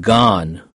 gone.